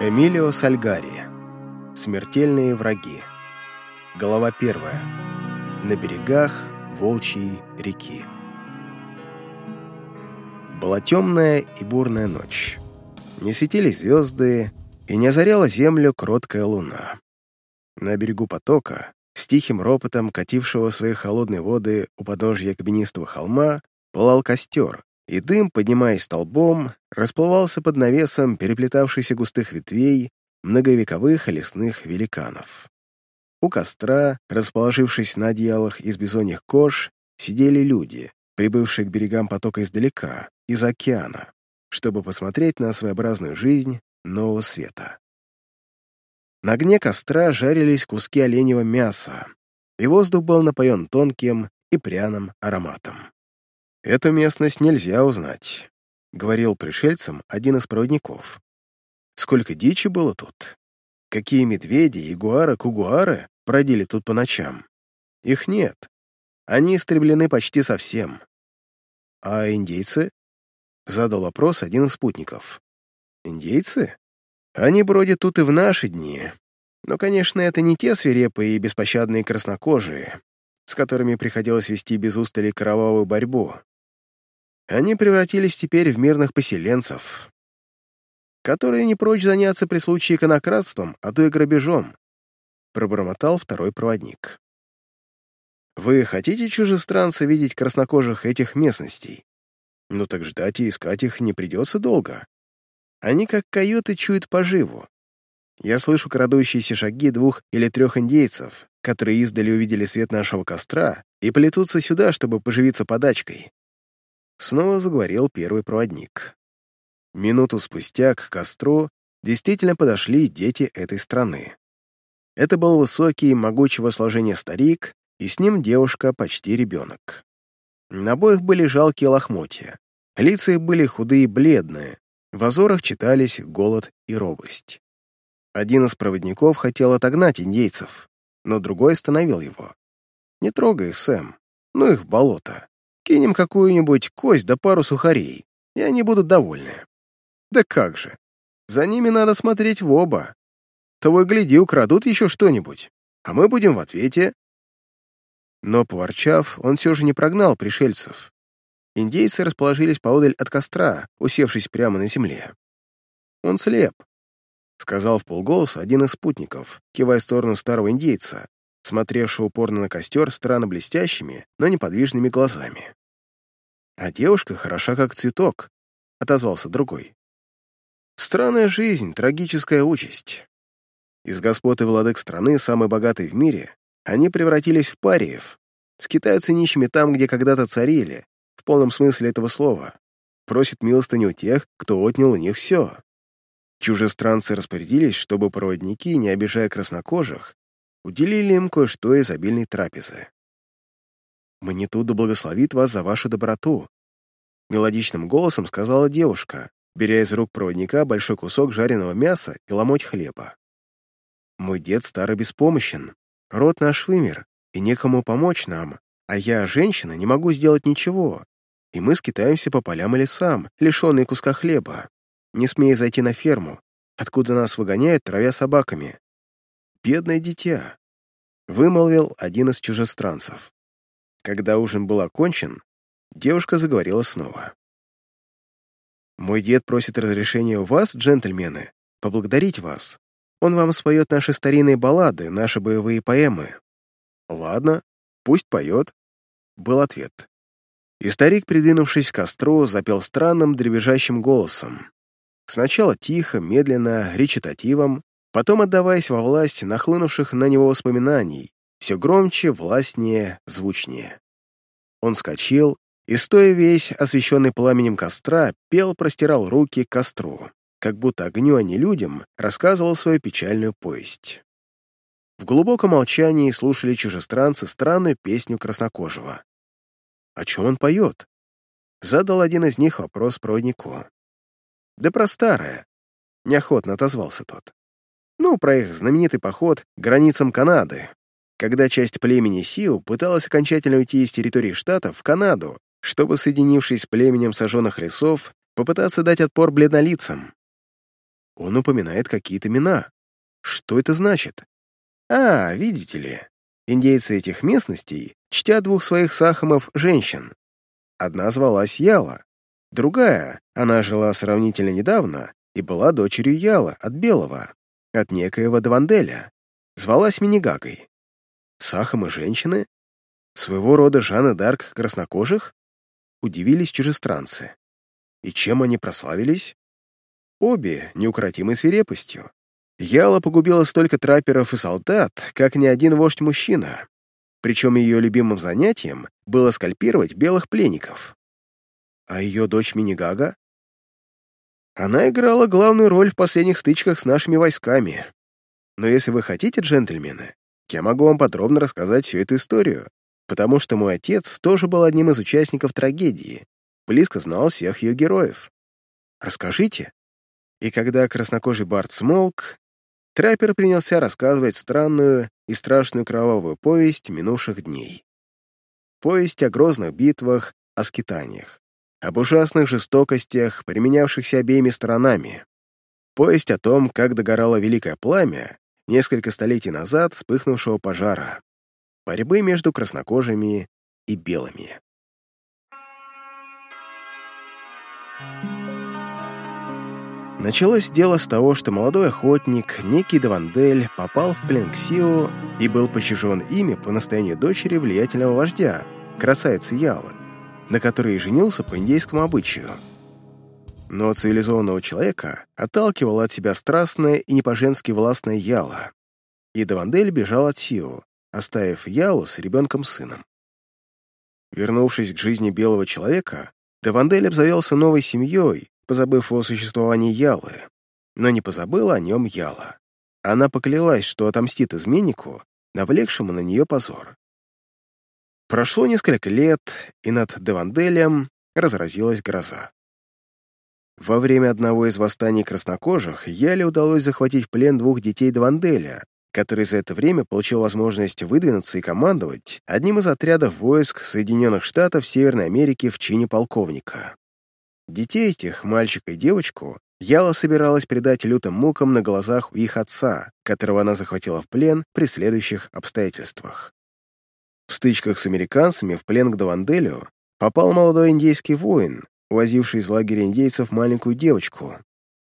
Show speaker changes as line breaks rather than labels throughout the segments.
Эмилио Сальгари. Смертельные враги. Глава первая. На берегах Волчьей реки. Была темная и бурная ночь. Не светились звезды, и не озаряла землю кроткая луна. На берегу потока, с тихим ропотом катившего свои холодные воды у подножья кабинистого холма, пылал костер, и дым, поднимаясь столбом, расплывался под навесом переплетавшихся густых ветвей многовековых лесных великанов. У костра, расположившись на одеялах из бизоньих кож, сидели люди, прибывшие к берегам потока издалека, из океана, чтобы посмотреть на своеобразную жизнь нового света. На огне костра жарились куски оленьего мяса, и воздух был напоен тонким и пряным ароматом. «Эту местность нельзя узнать», — говорил пришельцам один из проводников. «Сколько дичи было тут? Какие медведи, ягуары, кугуары бродили тут по ночам? Их нет. Они истреблены почти совсем. А индейцы?» — задал вопрос один из спутников. «Индейцы? Они бродят тут и в наши дни. Но, конечно, это не те свирепые и беспощадные краснокожие, с которыми приходилось вести без устали кровавую борьбу. Они превратились теперь в мирных поселенцев, которые не прочь заняться при случае иконократством, а то и грабежом, пробормотал второй проводник. Вы хотите, чужестранцы, видеть краснокожих этих местностей? Ну так ждать и искать их не придется долго. Они как койоты чуют поживу. Я слышу крадущиеся шаги двух или трех индейцев, которые издали увидели свет нашего костра и полетутся сюда, чтобы поживиться подачкой. Снова заговорил первый проводник. Минуту спустя к костру действительно подошли дети этой страны. Это был высокий, могучего сложения старик, и с ним девушка почти ребенок. На обоих были жалкие лохмотья. Лица их были худые и бледные. В озорах читались голод и робость. Один из проводников хотел отогнать индейцев, но другой остановил его. «Не трогай их, Сэм. Ну их в болото. Кинем какую-нибудь кость да пару сухарей, и они будут довольны. Да как же. За ними надо смотреть в оба. Того и гляди, украдут еще что-нибудь, а мы будем в ответе. Но, поворчав, он все же не прогнал пришельцев. Индейцы расположились поодаль от костра, усевшись прямо на земле. «Он слеп», — сказал в полголоса один из спутников, кивая в сторону старого индейца, смотревшего упорно на костер странно блестящими, но неподвижными глазами. «А девушка хороша, как цветок», — отозвался другой. «Странная жизнь, трагическая участь. Из господ и владык страны, самой богатой в мире, они превратились в париев, скитаются нищими там, где когда-то царили, в полном смысле этого слова, просят милостыню тех, кто отнял у них все. Чужестранцы распорядились, чтобы проводники, не обижая краснокожих, уделили им кое-что из обильной трапезы. «Манитуда благословит вас за вашу доброту», — мелодичным голосом сказала девушка, беря из рук проводника большой кусок жареного мяса и ломоть хлеба. «Мой дед старый беспомощен, род наш вымер, и некому помочь нам, а я, женщина, не могу сделать ничего, и мы скитаемся по полям и лесам, лишенные куска хлеба, не смея зайти на ферму, откуда нас выгоняют, травя собаками бедное дитя», — вымолвил один из чужестранцев. Когда ужин был окончен, девушка заговорила снова. «Мой дед просит разрешения у вас, джентльмены, поблагодарить вас. Он вам споет наши старинные баллады, наши боевые поэмы». «Ладно, пусть поет», — был ответ. И старик, придвинувшись к костру, запел странным дребезжащим голосом. Сначала тихо, медленно, речитативом, потом отдаваясь во власть нахлынувших на него воспоминаний, все громче, властнее, звучнее. Он скочил и, стоя весь, освещенный пламенем костра, пел, простирал руки к костру, как будто огню, а не людям, рассказывал свою печальную повесть. В глубоком молчании слушали чужестранцы странную песню краснокожего. «О чем он поет?» Задал один из них вопрос проводнику. «Да про старое», — неохотно отозвался тот. Ну, про их знаменитый поход к границам Канады, когда часть племени Сиу пыталась окончательно уйти из территории штата в Канаду, чтобы, соединившись с племенем сожженных лесов, попытаться дать отпор бледнолицам. он упоминает какие-то имена. Что это значит? А, видите ли, индейцы этих местностей чтят двух своих сахамов женщин. Одна звалась Яла, другая, она жила сравнительно недавно и была дочерью Яла от Белого, от некоего Даванделя, звалась Минигагой. Сахамы женщины? Своего рода Жанна Дарк краснокожих? Удивились чужестранцы. И чем они прославились? Обе неукротимой свирепостью. Яла погубила столько трапперов и солдат, как ни один вождь-мужчина. Причем ее любимым занятием было скальпировать белых пленников. А ее дочь Минигага? Она играла главную роль в последних стычках с нашими войсками. Но если вы хотите, джентльмены, я могу вам подробно рассказать всю эту историю, потому что мой отец тоже был одним из участников трагедии, близко знал всех ее героев. Расскажите. И когда краснокожий Барт смолк, траппер принялся рассказывать странную и страшную кровавую повесть минувших дней. Повесть о грозных битвах, о скитаниях, об ужасных жестокостях, применявшихся обеими сторонами. Повесть о том, как догорало великое пламя, несколько столетий назад вспыхнувшего пожара, борьбы между краснокожими и белыми. Началось дело с того, что молодой охотник, некий Давандель, попал в плен к Сио и был пощажен ими по настоянию дочери влиятельного вождя, красавицы Ялы, на которой женился по индейскому обычаю. Но цивилизованного человека отталкивала от себя страстная и не по-женски властная Яла, и Давандель бежал от Сио, оставив Ялу с ребенком-сыном. Вернувшись к жизни белого человека, Давандель обзавелся новой семьей, позабыв о существовании Ялы, но не позабыла о нем Яла. Она поклялась, что отомстит изменнику, навлекшему на нее позор. Прошло несколько лет, и над Деванделем разразилась гроза. Во время одного из восстаний краснокожих Яле удалось захватить в плен двух детей Деванделя, который за это время получил возможность выдвинуться и командовать одним из отрядов войск Соединенных Штатов Северной Америки в чине полковника. Детей этих, мальчика и девочку, Яла собиралась предать лютым мукам на глазах у их отца, которого она захватила в плен при следующих обстоятельствах. В стычках с американцами в плен к Даванделю попал молодой индейский воин, возивший из лагеря индейцев маленькую девочку.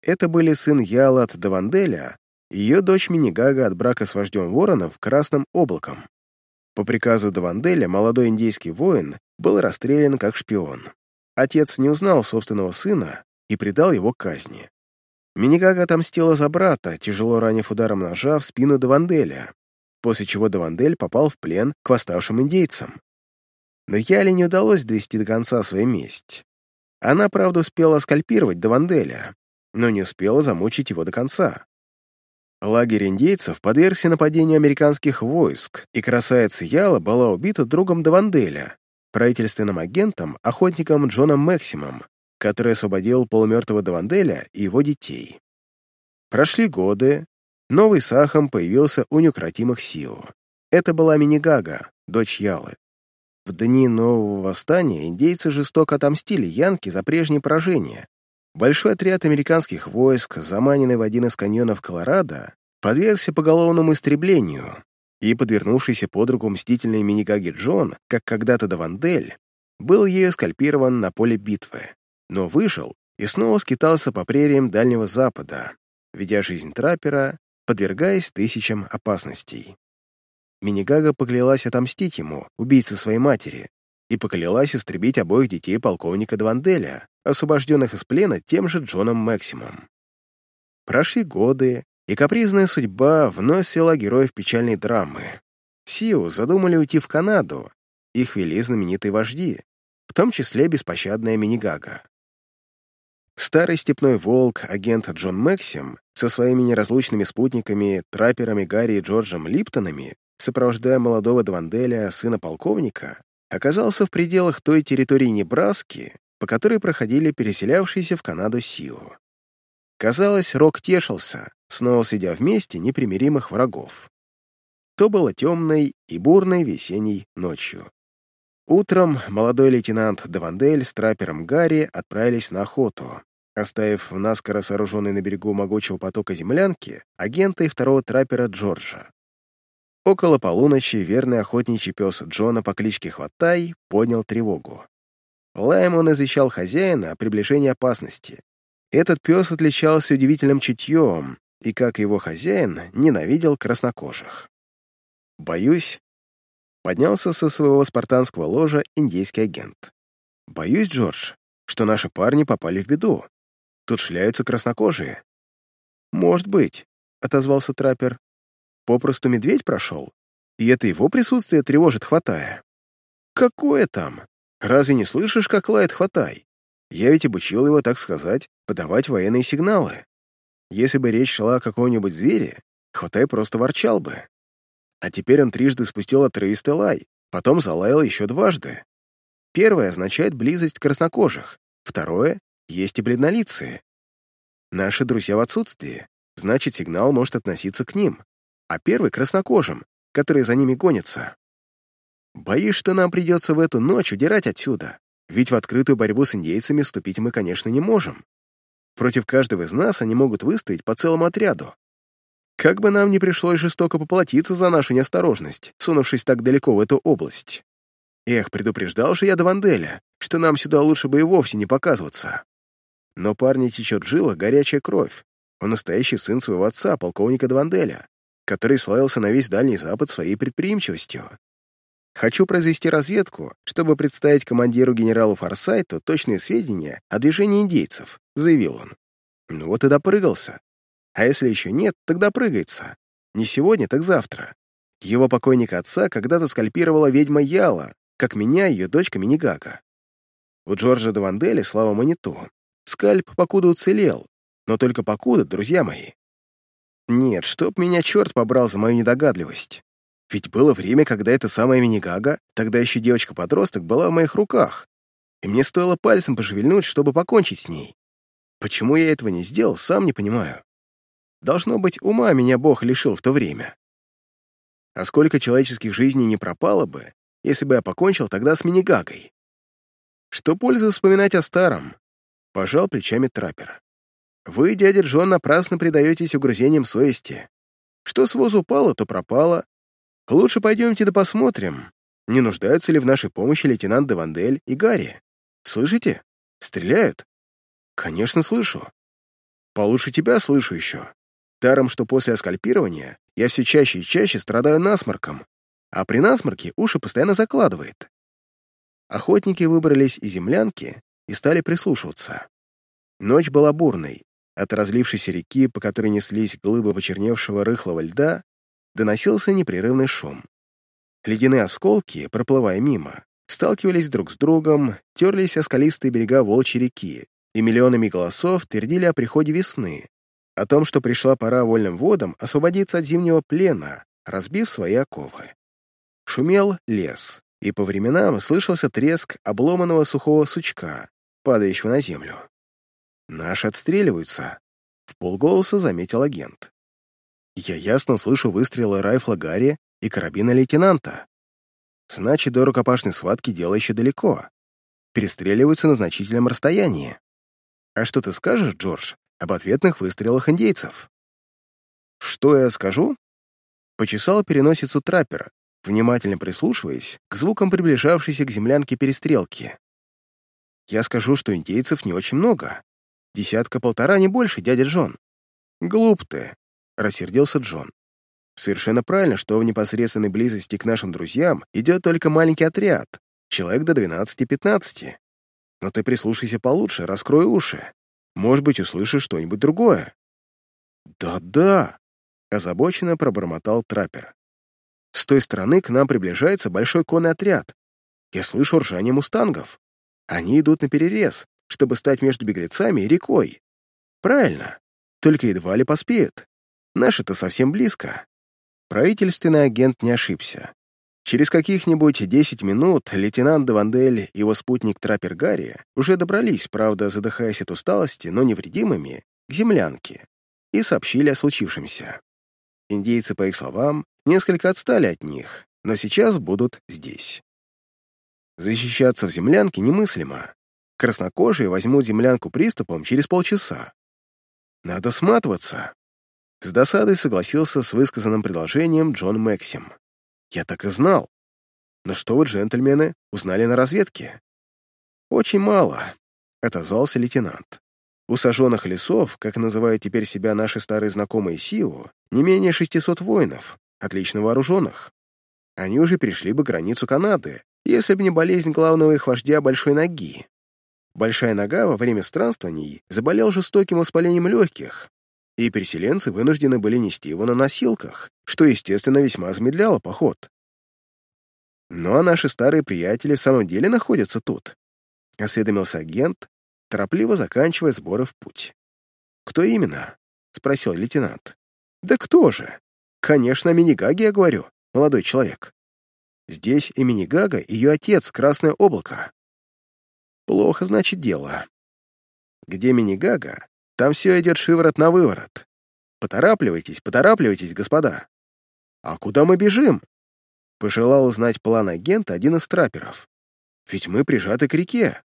Это были сын Яла от Даванделя и ее дочь Минигага от брака с вождем воронов Красным Облаком. По приказу Даванделя молодой индейский воин был расстрелян как шпион отец не узнал собственного сына и предал его казни. Минигага отомстила за брата, тяжело ранив ударом ножа в спину Даванделя, после чего Давандель попал в плен к восставшим индейцам. Но Яле не удалось довести до конца свою месть. Она, правда, успела скальпировать Даванделя, но не успела замучить его до конца. Лагерь индейцев подвергся нападению американских войск, и красавица Яла была убита другом Даванделя, правительственным агентом, охотником Джоном Максимом, который освободил полумертвого Даванделя и его детей. Прошли годы, новый Сахам появился у неукротимых Сио. Это была Минигага, дочь Ялы. В дни нового восстания индейцы жестоко отомстили Янке за прежние поражения. Большой отряд американских войск, заманенный в один из каньонов Колорадо, подвергся поголовному истреблению, и подвернувшийся под руку мстительной Минигаги Джон, как когда-то Давандель, был ею скальпирован на поле битвы, но выжил и снова скитался по прериям Дальнего Запада, ведя жизнь траппера, подвергаясь тысячам опасностей. Минигага поклялась отомстить ему, убийце своей матери, и поклялась истребить обоих детей полковника Даванделя, освобожденных из плена тем же Джоном Максимом. Прошли годы, и капризная судьба вновь свела героев печальной драмы. Сиу задумали уйти в Канаду, их вели знаменитые вожди, в том числе беспощадная Минигага. Старый степной волк, агент Джон Максим, со своими неразлучными спутниками, трапперами Гарри и Джорджем Липтонами, сопровождая молодого Дванделя, сына полковника, оказался в пределах той территории Небраски, по которой проходили переселявшиеся в Канаду Сиу. Казалось, Рок тешился, снова сидя вместе непримиримых врагов. То было темной и бурной весенней ночью. Утром молодой лейтенант Давандель с траппером Гарри отправились на охоту, оставив в наскоро сооруженной на берегу могучего потока землянки агента и второго траппера Джорджа. Около полуночи верный охотничий пес Джона по кличке Хватай поднял тревогу. Лаем он извещал хозяина о приближении опасности. Этот пес отличался удивительным чутьем и, как его хозяин, ненавидел краснокожих. «Боюсь», — поднялся со своего спартанского ложа индейский агент. «Боюсь, Джордж, что наши парни попали в беду. Тут шляются краснокожие». «Может быть», — отозвался траппер. «Попросту медведь прошел, и это его присутствие тревожит, хватая». «Какое там? Разве не слышишь, как лает хватай? Я ведь обучил его, так сказать, подавать военные сигналы. Если бы речь шла о каком-нибудь звере, хватай просто ворчал бы. А теперь он трижды спустил отрывистый лай, потом залаял еще дважды. Первое означает близость краснокожих, второе — есть и бледнолицые. Наши друзья в отсутствии, значит, сигнал может относиться к ним, а первый — краснокожим, которые за ними гонятся. Боюсь, что нам придется в эту ночь удирать отсюда, ведь в открытую борьбу с индейцами вступить мы, конечно, не можем. Против каждого из нас они могут выстоять по целому отряду. Как бы нам ни пришлось жестоко поплатиться за нашу неосторожность, сунувшись так далеко в эту область. Эх, предупреждал же я Даванделя, что нам сюда лучше бы и вовсе не показываться. Но парня течет жила горячая кровь. Он настоящий сын своего отца, полковника Даванделя, который славился на весь Дальний Запад своей предприимчивостью. Хочу произвести разведку, чтобы представить командиру генералу Форсайту точные сведения о движении индейцев», — заявил он. «Ну вот и допрыгался. А если еще нет, тогда прыгается. Не сегодня, так завтра. Его покойника отца когда-то скальпировала ведьма Яла, как меня ее дочка Минигага. У Джорджа де Вандели, слава Маниту, скальп покуда уцелел, но только покуда, друзья мои. Нет, чтоб меня черт побрал за мою недогадливость. Ведь было время, когда эта самая Минигага, тогда еще девочка-подросток, была в моих руках, и мне стоило пальцем пошевельнуть, чтобы покончить с ней. Почему я этого не сделал, сам не понимаю. Должно быть, ума меня Бог лишил в то время. А сколько человеческих жизней не пропало бы, если бы я покончил тогда с Минигагой? Что пользы вспоминать о старом? Пожал плечами траппер. Вы, дядя Джон, напрасно предаетесь угрызениям совести. Что с воз упало, то пропало, Лучше пойдемте да посмотрим, не нуждаются ли в нашей помощи лейтенант Девандель и Гарри. Слышите? Стреляют? Конечно, слышу. Получше тебя слышу еще. Даром, что после оскальпирования я все чаще и чаще страдаю насморком, а при насморке уши постоянно закладывает. Охотники выбрались из землянки и стали прислушиваться. Ночь была бурной. От разлившейся реки, по которой неслись глыбы почерневшего рыхлого льда, доносился непрерывный шум. Ледяные осколки, проплывая мимо, сталкивались друг с другом, терлись о скалистые берега Волчьей реки, и миллионами голосов твердили о приходе весны, о том, что пришла пора вольным водам освободиться от зимнего плена, разбив свои оковы. Шумел лес, и по временам слышался треск обломанного сухого сучка, падающего на землю. «Наши отстреливаются», — в полголоса заметил агент. Я ясно слышу выстрелы райфла Гарри и карабина лейтенанта. Значит, до рукопашной схватки дело еще далеко. Перестреливаются на значительном расстоянии. А что ты скажешь, Джордж, об ответных выстрелах индейцев? Что я скажу? Почесал переносицу траппера, внимательно прислушиваясь к звукам приближавшейся к землянке перестрелки. Я скажу, что индейцев не очень много. Десятка-полтора, не больше, дядя Джон. Глуп ты рассердился Джон. Совершенно правильно, что в непосредственной близости к нашим друзьям идет только маленький отряд, человек до 12-15. Но ты прислушайся получше, раскрой уши. Может быть, услышишь что-нибудь другое. Да-да, озабоченно пробормотал траппер. С той стороны к нам приближается большой конный отряд. Я слышу ржание мустангов. Они идут на перерез, чтобы стать между беглецами и рекой. Правильно, только едва ли поспеют. Наши-то совсем близко. Правительственный агент не ошибся. Через каких-нибудь 10 минут лейтенант Давандель и его спутник Траппер Гарри уже добрались, правда, задыхаясь от усталости, но невредимыми, к землянке и сообщили о случившемся. Индейцы, по их словам, несколько отстали от них, но сейчас будут здесь. Защищаться в землянке немыслимо. краснокожие возьмут землянку приступом через полчаса. Надо сматываться. С досадой согласился с высказанным предложением Джон Максим. Я так и знал. Но что вы, джентльмены, узнали на разведке? Очень мало, отозвался лейтенант. У сожженных лесов, как называют теперь себя наши старые знакомые Сиу, не менее 600 воинов, отлично вооруженных. Они уже перешли бы границу Канады, если бы не болезнь главного их вождя Большой Ноги. Большая Нога во время странствований заболел жестоким воспалением легких, и переселенцы вынуждены были нести его на носилках, что, естественно, весьма замедляло поход. «Ну а наши старые приятели в самом деле находятся тут», — осведомился агент, торопливо заканчивая сборы в путь. «Кто именно?» — спросил лейтенант. «Да кто же? Конечно, Минигаги, я говорю, молодой человек. Здесь и Минигага, ее отец, Красное Облако. Плохо, значит, дело. Где Минигага, там все идет шиворот на выворот. Поторапливайтесь, поторапливайтесь, господа. А куда мы бежим? Пожелал узнать план агента один из трапперов. Ведь мы прижаты к реке.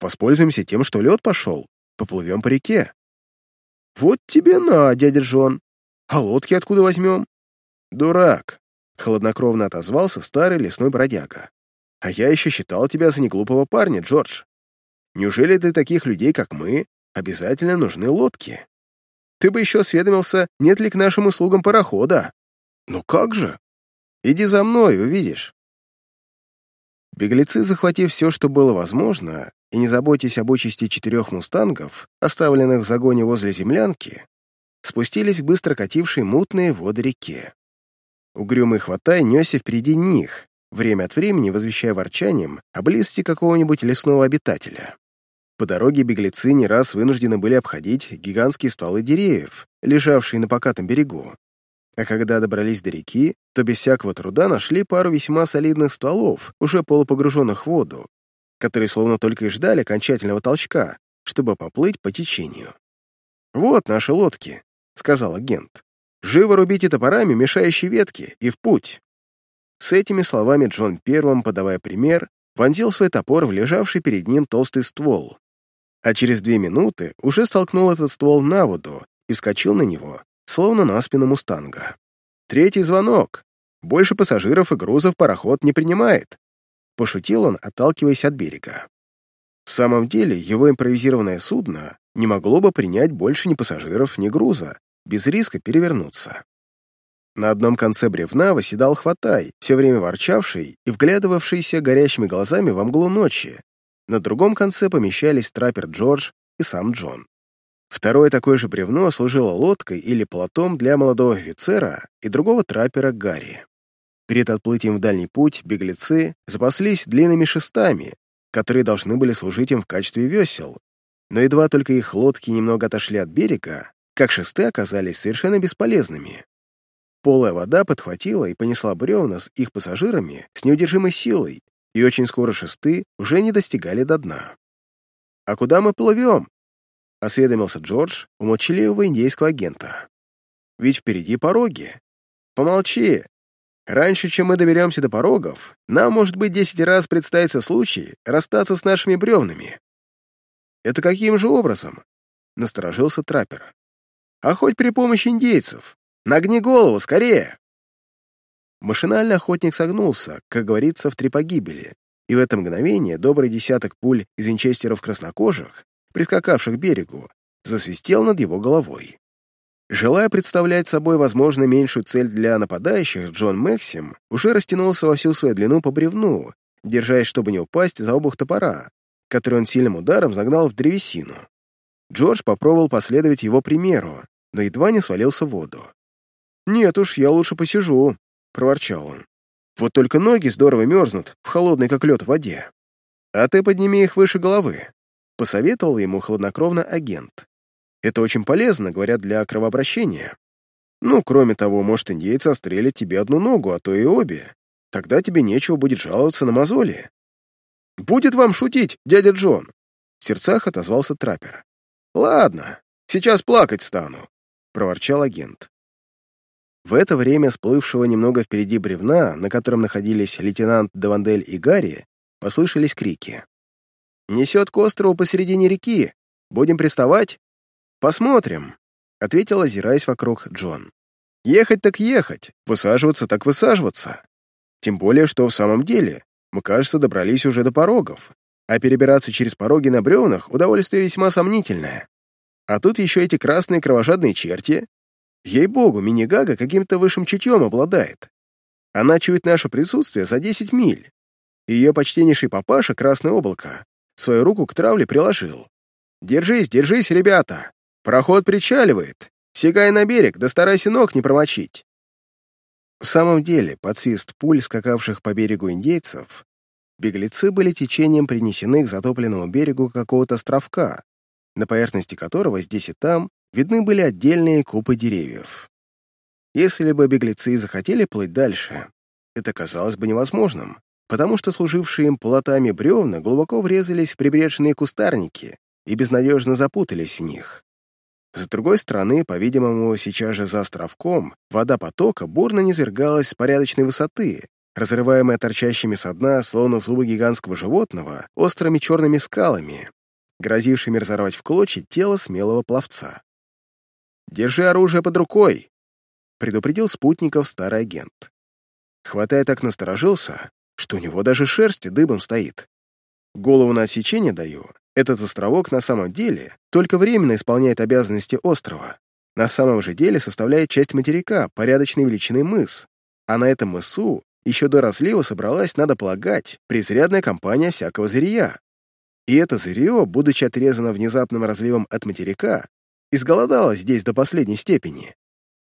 Воспользуемся тем, что лед пошел. Поплывем по реке. Вот тебе на, дядя Джон. А лодки откуда возьмем? Дурак, хладнокровно отозвался старый лесной бродяга. А я еще считал тебя за неглупого парня, Джордж. Неужели ты таких людей, как мы, обязательно нужны лодки? Ты бы еще осведомился, нет ли к нашим услугам парохода. Ну как же? Иди за мной, увидишь. Беглецы, захватив все, что было возможно, и не заботясь об участи четырех мустангов, оставленных в загоне возле землянки, спустились к быстро катившей мутные воды реке. Угрюмый хватай несся впереди них, время от времени возвещая ворчанием о близости какого-нибудь лесного обитателя. По дороге беглецы не раз вынуждены были обходить гигантские стволы деревьев, лежавшие на покатом берегу. А когда добрались до реки, то без всякого труда нашли пару весьма солидных стволов, уже полупогруженных в воду, которые словно только и ждали окончательного толчка, чтобы поплыть по течению. «Вот наши лодки», — сказал агент. «Живо рубите топорами мешающие ветки и в путь». С этими словами Джон первым, подавая пример, вонзил свой топор в лежавший перед ним толстый ствол, а через две минуты уже столкнул этот ствол на воду и вскочил на него, словно на спину мустанга. Третий звонок. Больше пассажиров и грузов пароход не принимает. Пошутил он, отталкиваясь от берега. В самом деле, его импровизированное судно не могло бы принять больше ни пассажиров, ни груза, без риска перевернуться. На одном конце бревна восседал хватай, все время ворчавший и вглядывавшийся горящими глазами во мглу ночи, на другом конце помещались траппер Джордж и сам Джон. Второе такое же бревно служило лодкой или плотом для молодого офицера и другого траппера Гарри. Перед отплытием в дальний путь беглецы запаслись длинными шестами, которые должны были служить им в качестве весел, но едва только их лодки немного отошли от берега, как шесты оказались совершенно бесполезными. Полая вода подхватила и понесла бревна с их пассажирами с неудержимой силой, и очень скоро шесты уже не достигали до дна. «А куда мы плывем?» — осведомился Джордж у молчаливого индейского агента. «Ведь впереди пороги. Помолчи. Раньше, чем мы доберемся до порогов, нам, может быть, десять раз представится случай расстаться с нашими бревнами». «Это каким же образом?» — насторожился траппер. «А хоть при помощи индейцев. Нагни голову, скорее!» Машинально охотник согнулся, как говорится, в три погибели, и в это мгновение добрый десяток пуль из винчестеров краснокожих, прискакавших к берегу, засвистел над его головой. Желая представлять собой, возможно, меньшую цель для нападающих, Джон Максим уже растянулся во всю свою длину по бревну, держась, чтобы не упасть за обух топора, который он сильным ударом загнал в древесину. Джордж попробовал последовать его примеру, но едва не свалился в воду. «Нет уж, я лучше посижу», проворчал он. «Вот только ноги здорово мерзнут в холодной, как лед, воде. А ты подними их выше головы», — посоветовал ему хладнокровно агент. «Это очень полезно, говорят, для кровообращения. Ну, кроме того, может, индейцы острелят тебе одну ногу, а то и обе. Тогда тебе нечего будет жаловаться на мозоли». «Будет вам шутить, дядя Джон!» В сердцах отозвался траппер. «Ладно, сейчас плакать стану», — проворчал агент. В это время сплывшего немного впереди бревна, на котором находились лейтенант Давандель и Гарри, послышались крики. Несет к острову посередине реки. Будем приставать?» «Посмотрим», — ответил, озираясь вокруг Джон. «Ехать так ехать, высаживаться так высаживаться. Тем более, что в самом деле мы, кажется, добрались уже до порогов, а перебираться через пороги на бревнах — удовольствие весьма сомнительное. А тут еще эти красные кровожадные черти. Ей-богу, мини-гага каким-то высшим чутьем обладает. Она чует наше присутствие за 10 миль. Ее почтеннейший папаша, Красное Облако, свою руку к травле приложил. «Держись, держись, ребята! Проход причаливает! Сигай на берег, да старайся ног не промочить!» В самом деле, под свист пуль, скакавших по берегу индейцев, беглецы были течением принесены к затопленному берегу какого-то островка, на поверхности которого здесь и там видны были отдельные купы деревьев. Если бы беглецы захотели плыть дальше, это казалось бы невозможным, потому что служившие им плотами бревна глубоко врезались в прибрежные кустарники и безнадежно запутались в них. С другой стороны, по-видимому, сейчас же за островком вода потока бурно низвергалась с порядочной высоты, разрываемая торчащими со дна, словно зубы гигантского животного, острыми черными скалами, грозившими разорвать в клочья тело смелого пловца. «Держи оружие под рукой!» — предупредил спутников старый агент. Хватая так насторожился, что у него даже шерсть дыбом стоит. Голову на отсечение даю. Этот островок на самом деле только временно исполняет обязанности острова. На самом же деле составляет часть материка, порядочной величины мыс. А на этом мысу еще до разлива собралась, надо полагать, презрядная компания всякого зырья. И это зырье, будучи отрезано внезапным разливом от материка, изголодалось здесь до последней степени.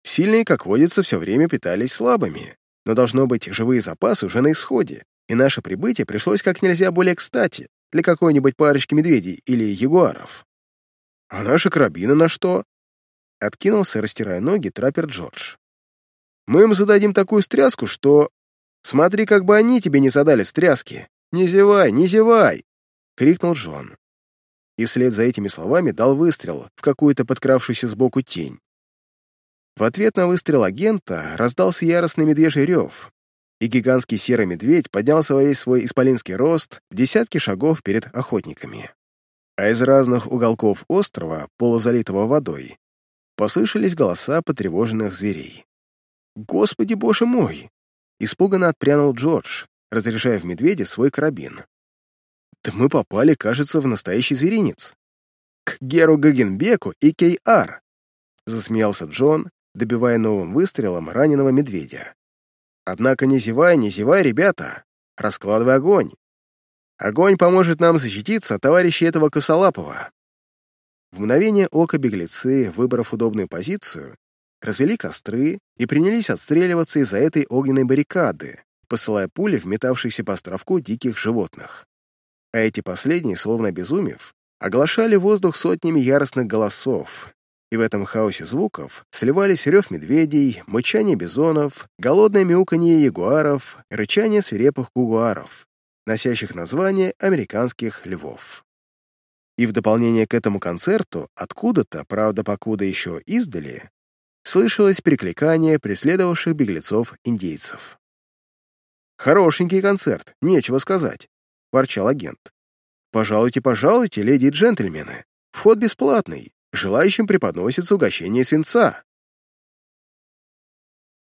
Сильные, как водится, все время питались слабыми, но, должно быть, живые запасы уже на исходе, и наше прибытие пришлось как нельзя более кстати для какой-нибудь парочки медведей или ягуаров. «А наши карабины на что?» Откинулся, растирая ноги, траппер Джордж. «Мы им зададим такую стряску, что... Смотри, как бы они тебе не задали стряски. Не зевай, не зевай!» — крикнул Джон. И вслед за этими словами дал выстрел в какую-то подкравшуюся сбоку тень. В ответ на выстрел агента раздался яростный медвежий рев, и гигантский серый медведь поднялся во весь свой исполинский рост в десятки шагов перед охотниками. А из разных уголков острова, полузалитого водой, послышались голоса потревоженных зверей. «Господи, боже мой!» Испуганно отпрянул Джордж, разряжая в медведя свой карабин. Да мы попали, кажется, в настоящий зверинец. К Геру Гагенбеку и Кей-Ар. Засмеялся Джон, добивая новым выстрелом раненого медведя. Однако не зевай, не зевай, ребята. Раскладывай огонь. Огонь поможет нам защититься от товарищей этого косолапого. В мгновение ока беглецы, выбрав удобную позицию, развели костры и принялись отстреливаться из-за этой огненной баррикады, посылая пули в метавшихся по островку диких животных а эти последние, словно обезумев, оглашали воздух сотнями яростных голосов, и в этом хаосе звуков сливались рев медведей, мычание бизонов, голодное мяуканье ягуаров, рычание свирепых кугуаров, носящих название американских львов. И в дополнение к этому концерту, откуда-то, правда, покуда еще издали, слышалось перекликание преследовавших беглецов-индейцев. Хорошенький концерт, нечего сказать ворчал агент. «Пожалуйте, пожалуйте, леди и джентльмены. Вход бесплатный. Желающим преподносится угощение свинца».